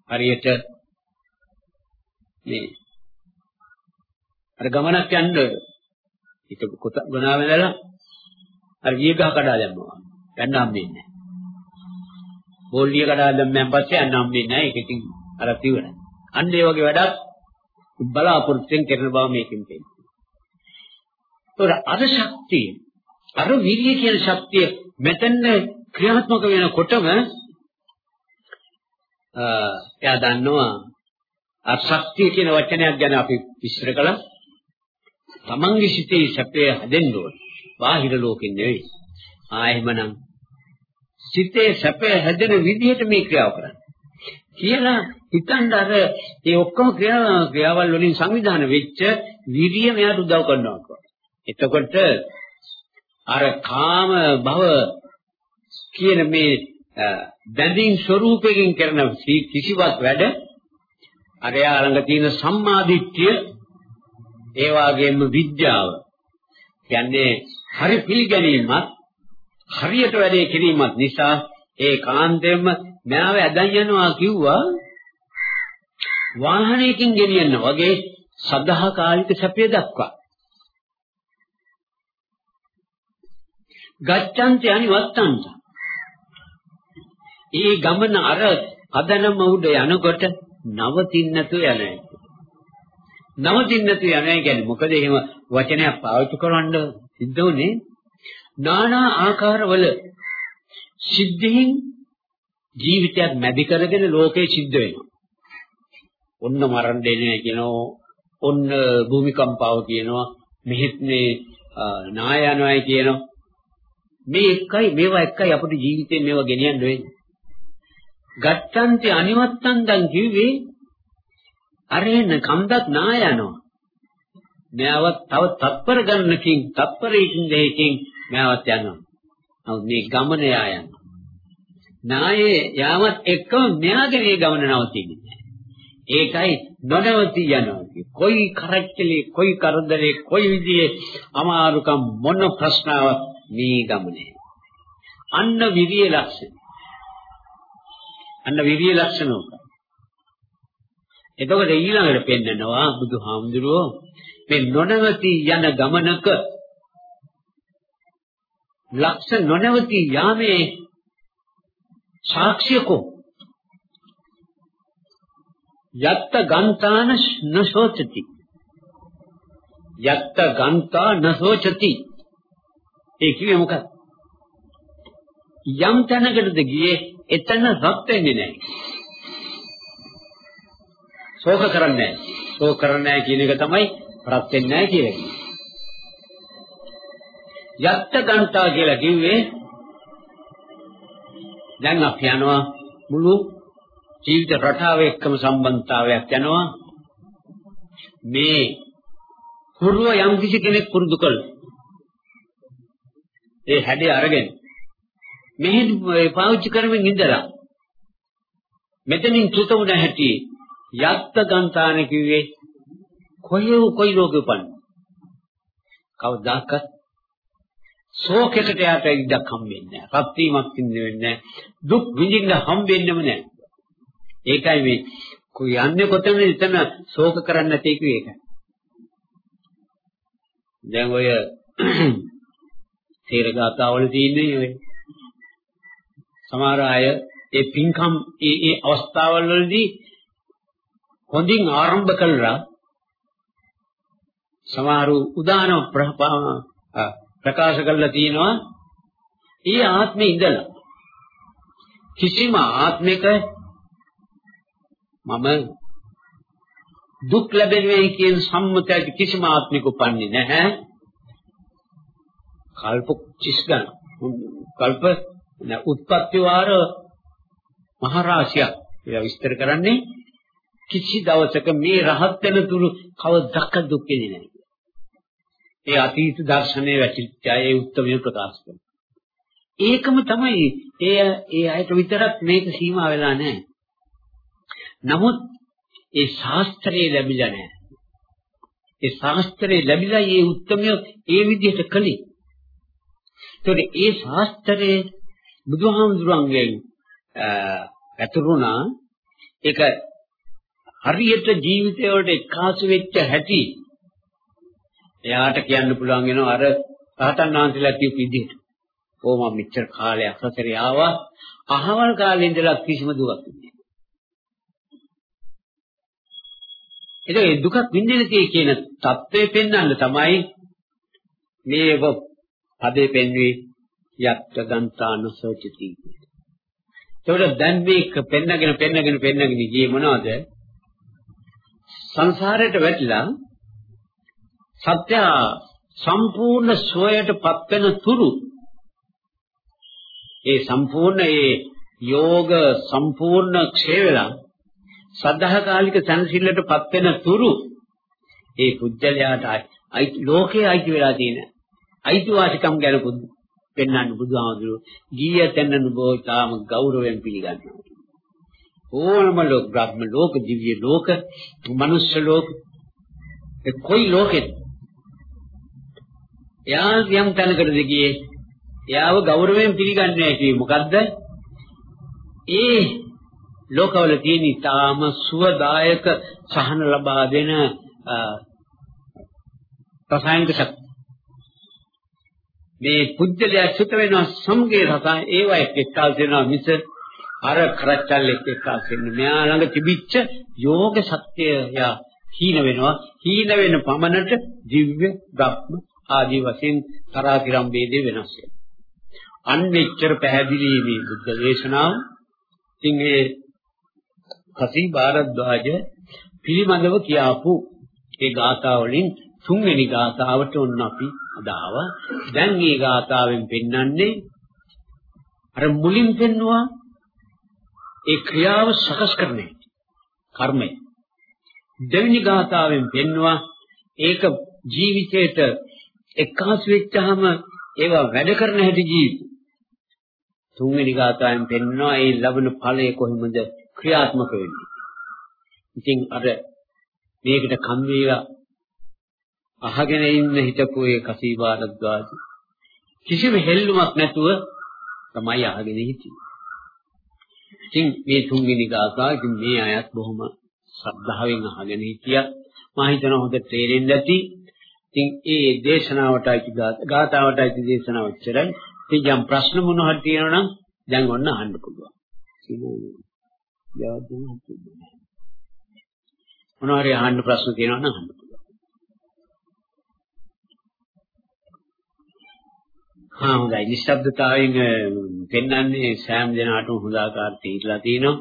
හරියට මේ අර ගමනක් යන්න ඒක කොට ගුණා වෙනලා අර විය ගහ කඩා දැම්මා. යන්න හම්බෙන්නේ නැහැ. බෝල්ලිය කඩා දැම්මෙන් පස්සේ යන්න හම්බෙන්නේ නැහැ. ඒක ඉතින් අර ඉවරයි. අන්න ඒ වගේ වැඩක් බලාපොරොත්තුෙන් කරන බව මේකෙන් තේරෙනවා. ඒතර අර ශක්තිය අර විරිය කියන ශක්තිය මෙතන ක්‍රියාත්මක වෙනකොටම එයා දන්නවා අර ශක්තිය කියන වචනයක් ගැන අපි විස්තර කළා. තමන්ගේ සිතේ සැපය හැදෙන්න ඕන. බාහිර ලෝකෙන් නෙවෙයි. ආයෙමනම් සිතේ සැපය හැදෙන විදිහට මේ ක්‍රියාව කරන්න. කියලා හිතන්න අර මේ ඔක්කොම ක්‍රියාවල් වලින් සංවිධානය වෙච්ච විරිය මෙයාට උදව් කරනවා. එතකොට අර කාම භව කියන මේ බැඳීම් ස්වરૂපයෙන් කරන කිසිවක් වැඩ අර යා ළඟ තියෙන සම්මාදිට්ඨිය ඒ වගේම විද්‍යාව කියන්නේ හරි පිළිගැනීමත් හරියට වැඩේ කිරීමත් නිසා ඒ කාන්තෙම මෑව ඇදන් යනවා කිව්වා වාහනයකින් ගෙනියන්න වගේ සදා කාලික සැපය දක්වා ගච්ඡන්ති අනිවත්තන්ත. ඒ ගමන අර පදනම උඩ යනකොට නවතින්න තු යන්නේ. නවතින්න තු යන්නේ කියන්නේ මොකද එහෙම වචනයක් පාවිච්චි කරවන්න සිද්ධ උනේ নানা ආකාරවල සිද්ධීන් ජීවිතයක් මැදි කරගෙන ලෝකේ සිද්ධ වෙනවා. ඔන්න මරණ දෙන්නේ කියනවා ඔන්න භූමිකම්පාව කියනවා මෙහෙත් මේ නාය යනවායි කියනවා මේ එකයි මේවා එකයි අපේ ජීවිතේ මේවා ගෙනියන්න වෙන්නේ. ගත්තන්ති අනිවත්තන්දන් කිව්වේ අරෙන් කන්දක් නා යනවා. මෙයාව තව තත්පර ගන්නකින් තත්පරයකින් දෙකකින් මෙයාවත් යනවා. නමුත් මේ ගමන යා යනවා. නායේ යාමත් එක්කම මෙයාගේ මේ ගමන නවතින්නේ. ඒකයි නොනවති යනවා. කොයි කරච්චලේ කොයි කරදරේ කොයි විදිහේ අමාරුකම් මොන ප්‍රශ්නාවක් මේ ගමනේ. අන්න විරිය ලක්ෂණ. අන්න විරිය ලක්ෂණ උක. එතකොට ඊළඟට පෙන්නනවා බුදුහාමුදුරුවෝ මේ නොනවති යන ගමනක ලක්ෂ නොනවති යාමේ සාක්ෂියකෝ. යත්ත ගන්තාන නසෝචති යත්ත ගන්තා නසෝචති ඒ කිව්වේ මොකක්ද? යම් තැනකටද ගියේ එතන රත් වෙන්නේ නැහැ. ශෝක කරන්නේ නැහැ. ශෝක කරන්නේ නැහැ කියන එක තමයි රත් වෙන්නේ නැහැ කියලා කියන්නේ. යත්ත ගන්තා කියලා කිව්වේ දැන් අපි යනවා මුළු ජීවිත රටාව එක්කම සම්බන්ධතාවයක් යනවා. මේ පුරුව යම් කිසි කෙනෙක් පුරුදු කළ ඒ හැඩය අරගෙන මෙහෙන් පාවිච්චි කරමින් ඉඳලා මෙතනින් චුත වුණ හැටි යත්ත ගන්තාන කිව්වේ කොහේ කොයි ලෝකෙ උපන්න කවදාකත් ශෝකයකට යට ඉඩක් හම්බෙන්නේ නැහැ. රත් වීමක් වෙන්නේ නැහැ. දුක් විඳින්න හම්බෙන්නෙම නැහැ. ඒකයි මේ කොයි යන්නේ කොතනද එතන ශෝක කරන්නේ නැtei කිව්වේ ඒකයි. දැන් ඔය තේරගතාවල තියෙන්නේ ඔය සමහර අය ඒ පින්කම් ඒ ඒ අවස්ථාවල් වලදී හොඳින් ආරම්භ කළා. සමහරු උදාන ප්‍රකාශ කරලා තියෙනවා. ඒ ආත්මේ ඉඳලා කිසිම ආත්මික මම දුක් ලැබෙන්නේ කියන සම්මතයට කිසිම ආත්මික උපන්නේ නැහැ. කල්ප 30 ගන්න කල්ප උත්පත්ති වාර මහරාශියක් ඒවා විස්තර කරන්නේ කිසි දවසක මේ රහත් වෙන තුරු කවදාක දුක් වෙන්නේ නැහැ ඒ අතීත දර්ශනයේ වැටිච්ච අය ඒ උත්තරය ප්‍රකාශ කරනවා. ඒකම තමයි ඒ ඒ අයට විතරක් මේක සීමා වෙලා නැහැ. නමුත් ඒ ශාස්ත්‍රයේ ලැබිලා නැහැ. ඒ ශාස්ත්‍රයේ ලැබිලා ඒ උත්තරය ඒ විදිහට කළේ. ඒතකොට ඒ ශාස්ත්‍රයේ බුදුහාමුදුරන්ගෙන් ඇතුරුණා ඒක හරියට ජීවිතය වලට එකාසු වෙච්ච හැටි එයාට කියන්න පුළුවන් වෙනවා අර රහතන් වහන්සේලා කියපු විදිහට. ඕ මම මෙච්චර කාලයක් සතරේ ආවා. අහවල් කාලේ ඉඳලා කිසිම දුකක් නැහැ. ඒක ඒ දුකක් විඳින කියන தත්ත්වය පෙන්වන්න තමයි මේ පදේ පෙන්වී යත්ත ගන්තාන සෝචති. ඒකට දැන් මේක පෙන්නගෙන පෙන්නගෙන පෙන්නගෙන ගියේ මොනවද? සංසාරයට වැටිලා සත්‍ය සම්පූර්ණ සෝයටපත් වෙන තුරු ඒ සම්පූර්ණ ඒ යෝග සම්පූර්ණ ක්ෂය වෙලා සද්ධාකාලික සංසිල්ලටපත් වෙන තුරු ඒ පුජ්‍යලයාට අයිති ලෝකේ අයිති වෙලා තියෙන අයිතිවාසිකම් ගැන පෙන්වන්න බුදුහාමුදුරුවෝ ගීය තැන්න නුබෝ තාම ගෞරවයෙන් පිළිගන්නවා. ඕනම ලෝක බ්‍රහ්ම ලෝක දිව්‍ය ලෝක මනුෂ්‍ය ලෝක ඒ කොයි ලෝකෙද එයා යම් තැනකටද ගියේ එයාව ගෞරවයෙන් පිළිගන්නේ නැහැ කියේ මොකද්ද? ඒ ලෝකවල තියෙන ඊටාම සුවදායක සහන ලබා දෙන රසායනික ශක්තිය. මේ පුජ්‍යලයා චුත වෙනවා සමගේ රසාය ඒවා එක්ක එක්කාල් දෙනවා මිස අර කරච්චල් එක්ක එක්කාල් දෙන්නේ. මෙයා ළඟ තිබිච්ච යෝග ශක්තිය යා හීන වෙනවා. හීන වෙන පමණට දිව්‍ය බ්‍රහ්ම ආදී වශයෙන් තරාතිරම් ભેදේ වෙනස් වෙනවා. අන්න එච්චර පැහැදිලි මේ බුද්ධ දේශනාව. ඉතින් ඒ කසී භාරද්වාජ පිළිමදව කියාපු ඒ ගාථා වලින් තුන්වෙනි ගාථාවට ඔන්න අපි අදාව. දැන් මේ ගාථාවෙන් පෙන්වන්නේ අර මුලින් පෙන්නවා ඒ ක්‍රියාව සකස් කරන්නේ කර්මය. දෙවෙනි ගාථාවෙන් පෙන්නවා ඒක ජීවිතේට එක්කාසු වෙච්චාම ඒවා වැඩ කරන හැටි ජීවිතය. තුන්වෙනි ගාථාවෙන් පෙන්වනවා ඒ ලබන ඵලය කොහොමද ක්‍රියාත්මක වෙන්නේ. ඉතින් අර මේකට කම් වේලා අහගෙන ඉන්න හිටපු ඒ කසීබාරද්වාජි කිසිම හෙල්ලුමක් නැතුව තමයි අහගෙන හිටියේ. ඉතින් මේ තුන්වෙනි ගාථා ඉතින් මේ අයත් බොහොම ශ්‍රද්ධාවෙන් අහගෙන හිටියා. මම හිතනවා හොඳ තේරෙන්නේ නැති. ඉතින් ඒ දේශනාවටයි ගාථාවටයි දේශනාව උච්චරයි. ඉතින් යම් ප්‍රශ්න මොන හරි තියෙනවා නම් දැන් ඔන්න අහන්න පුළුවන්. මොනවා හරි අහන්න ප්‍රශ්න තියෙනවා නම් අහන්න පුළුවන්. හා හොඳයි. නිශ්ශබ්දතාවයෙන් පෙන්වන්නේ සෑම දිනාටම හොඳ ආකාර තීරලා තිනවා.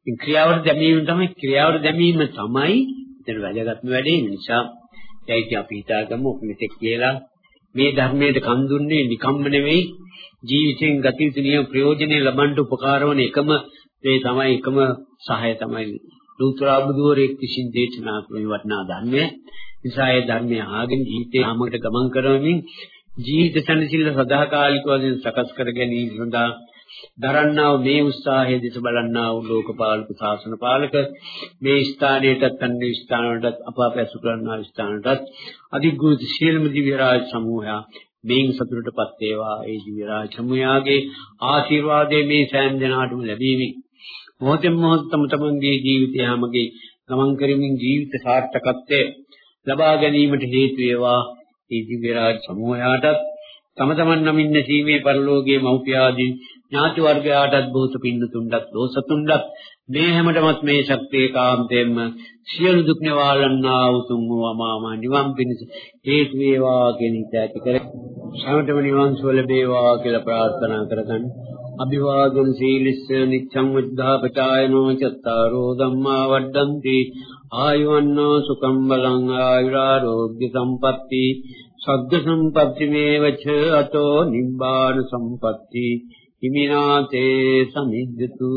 ඉතින් ක්‍රියාවට දැමීම තමයි ක්‍රියාවට දැමීම තමයි එතන වැදගත්ම වැඩේ. නිසා ඒයි අපි හිතාගමු මෙතෙක් කියලා මේ ධර්මයට කන් දුන්නේ නිකම්ම නෙවෙයි ජීවිතෙන් ගත යුතු නියම ප්‍රයෝජනෙ ලබන්න උපකාර වන එකම මේ තමයි එකම සහය තමයි ලෝතර බුදුරෙක් විසින් දේශනා කරන වටිනා ධර්මය. නිසා ඒ ධර්මය ආගෙන ජීවිතේ ආමකට ගමන් කරමින් ජීවිත සැනසෙල්ල සදාකාලික වශයෙන් සකස් කර ගැනීම සඳහා දරන්නා වූ මේ උත්සාහයේ දිස බලන්නා වූ ලෝකපාලක ශාසන පාලක මේ ස්ථානයටත් අන්නේ ස්ථානවලටත් අප අප ඇසු කරනා ස්ථානටත් අධිගුරු ශීලම දිව්‍ය රාජ සමූහයා මේන් සතුටටපත් වේවා. ඒ දිව්‍ය රාජ සමූහයාගේ ආශිර්වාදයේ මේ සෑම දිනාටම ලැබීමි මොහොතෙන් මොහොත තම තමන්ගේ ජීවිතය හැමගේ ගමන් කරමින් ජීවිත සාර්ථකත්වය ලබා ගැනීමට හේතු වේවා. ඒ දිව්‍ය රාජ සමූහයාටත් තම තමන් නමින් නැසීමේ පරිලෝකයේ මෞපියාදී ඥාති වර්ගයාටත් බොහෝත පින්නතුන්ටත් දෝසතුන්ටත් මේ හැමදමත් මේ ශක්තිය කාන්තෙන්ම සියලු දුක් නිවාලන්නා උතුම් වූ අමාම නිවන් පිණිස හේතු වේවා කියන හිත ඇති කර සමතම නිවන් සුව ලැබේවා කියලා ප්‍රාර්ථනා කරගන්න. අභිවාදන සීලිස්ස නිච්ඡං වද්ධාපචායනෝ චත්තාරෝ ධම්මා වඩ්ඩಂತಿ ආයුවන්නෝ සුඛම් බලං ආයුරාෝග්‍ය සම්පatti. සග්ග සම්පatti මේවච අතෝ නිබ්බාන සම්පatti. හිමිනාතේ සමිද්දතු.